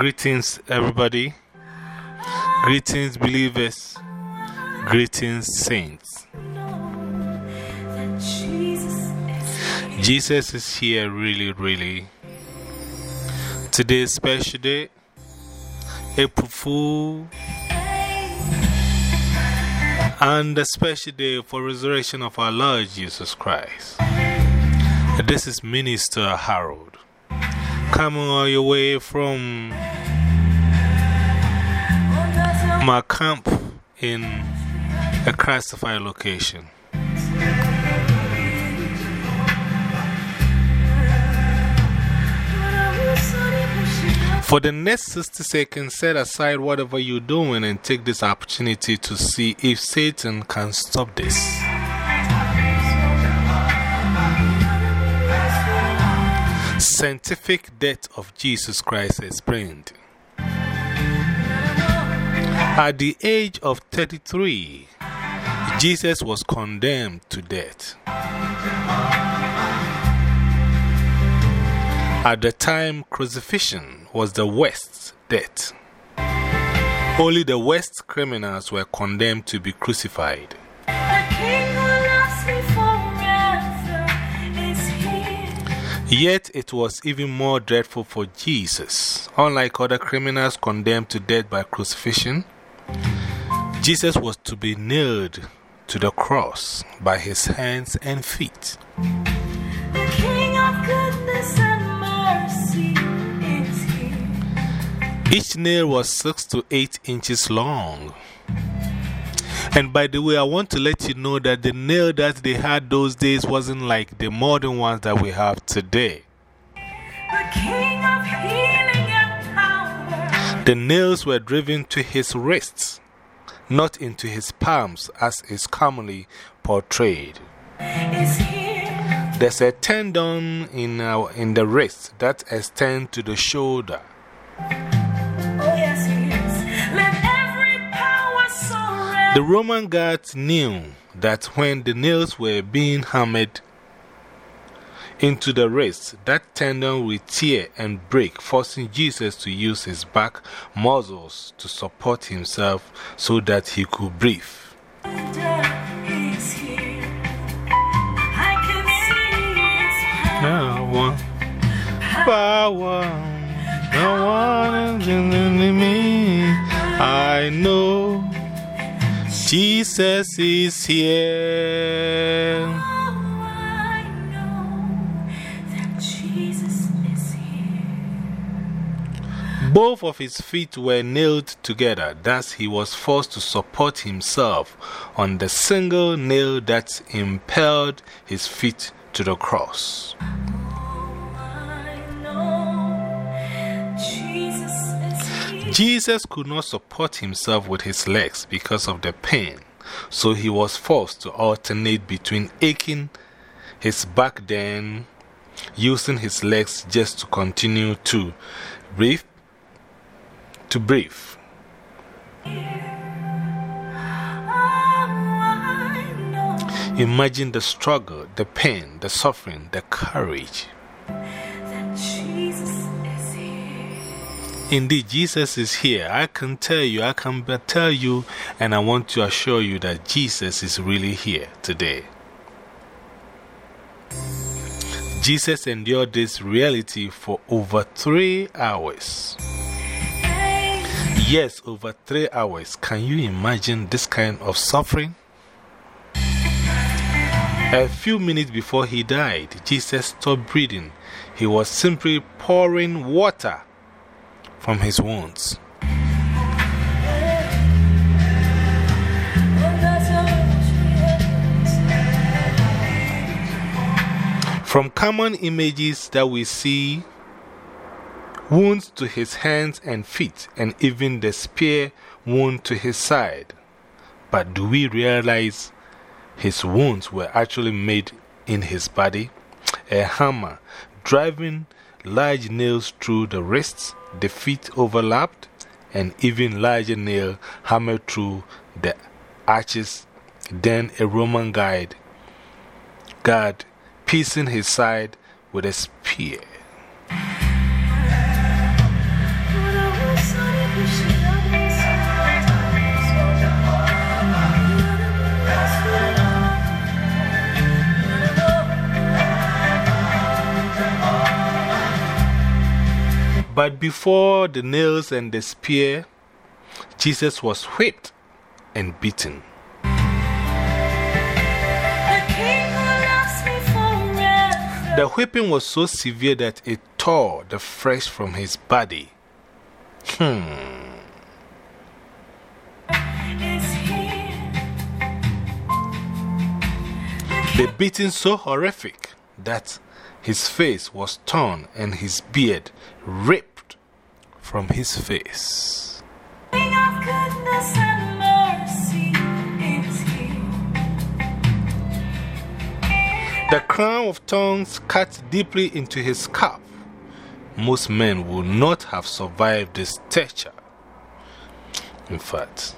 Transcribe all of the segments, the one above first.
Greetings, everybody. Greetings, believers. Greetings, saints. Jesus is here. Really, really. Today is special day, April Fool, and a special day for resurrection of our Lord Jesus Christ. This is Minister Harold, coming all your way from my camp in a classified location. For the next 60 seconds, set aside whatever you're doing and take this opportunity to see if Satan can stop this. Scientific death of Jesus Christ explained. At the age of 33, Jesus was condemned to death. At the time, crucifixion was the West's death. Only the West criminals were condemned to be crucified. The King who loves me forever is here. Yet it was even more dreadful for Jesus. Unlike other criminals condemned to death by crucifixion, Jesus was to be nailed to the cross by his hands and feet. The King of goodness and mercy is here. Each nail was six to eight inches long. And by the way, I want to let you know that the nail that they had those days wasn't like the modern ones that we have today. The King of healing and power The nails were driven to his wrists, not into his palms as is commonly portrayed. There's a tendon in, our, in the wrist that extends to the shoulder. Oh, yes, he is. Let every power surrender. The Roman guards knew that when the nails were being hammered into the wrist, that tendon would tear and break, forcing Jesus to use his back muscles to support himself so that he could breathe. Power. Power, power, no one is in me. I know Jesus is here. Both of his feet were nailed together, thus, he was forced to support himself on the single nail that impelled his feet to the cross. Jesus could not support himself with his legs because of the pain, so he was forced to alternate between aching his back, then using his legs just to continue to breathe. To breathe. Imagine the struggle, the pain, the suffering, the courage. Indeed, Jesus is here. I can tell you, I can tell you, and I want to assure you that Jesus is really here today. Jesus endured this reality for over three hours. Yes, over three hours. Can you imagine this kind of suffering? A few minutes before he died, Jesus stopped breathing. He was simply pouring water from his wounds. From common images that we see, wounds to his hands and feet, and even the spear wound to his side. But do we realize his wounds were actually made in his body? A hammer driving large nails through the wrists, the feet overlapped, and even larger nail hammered through the arches. Then a Roman guide, guard piercing his side with a spear. But before the nails and the spear, Jesus was whipped and beaten. The whipping was so severe that it tore the flesh from his body. Hmm. The beating so horrific that his face was torn and his beard ripped from his face. The crown of thorns cut deeply into his scalp. Most men would not have survived this torture. In fact,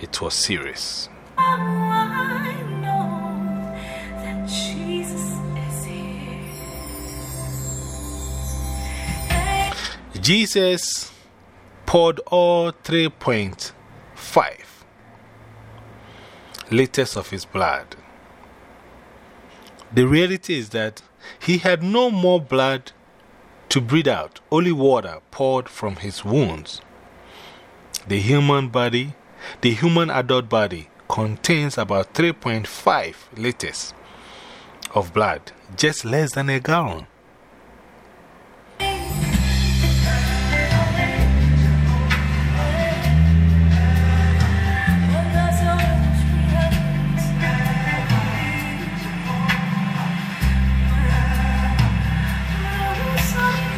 it was serious. Jesus poured all 3.5 liters of his blood. The reality is that he had no more blood to breathe out, only water poured from his wounds. The human body, the human adult body, contains about 3.5 liters of blood, just less than a gallon.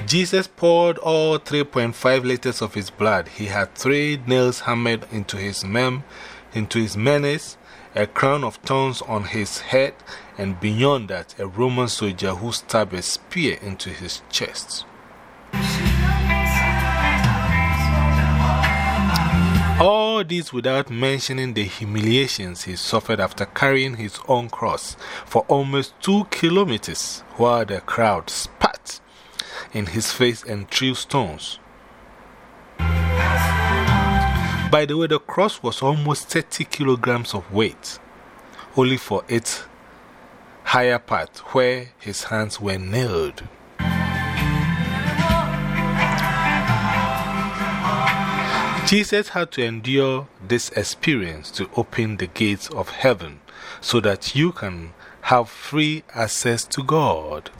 Jesus poured all 3.5 liters of his blood. He had three nails hammered into his mem, into his menace, a crown of thorns on his head, and beyond that, a Roman soldier who stabbed a spear into his chest. All this without mentioning the humiliations he suffered after carrying his own cross for almost two kilometers while the crowd spat in his face and threw stones. By the way, the cross was almost 30 kilograms of weight, only for its higher part where his hands were nailed. Jesus had to endure this experience to open the gates of heaven so that you can have free access to God.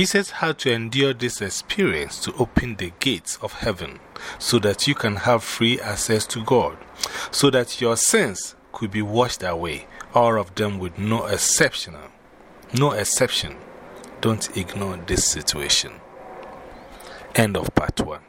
Jesus had to endure this experience to open the gates of heaven so that you can have free access to God, so that your sins could be washed away, all of them with no exception. No exception. Don't ignore this situation. End of part one.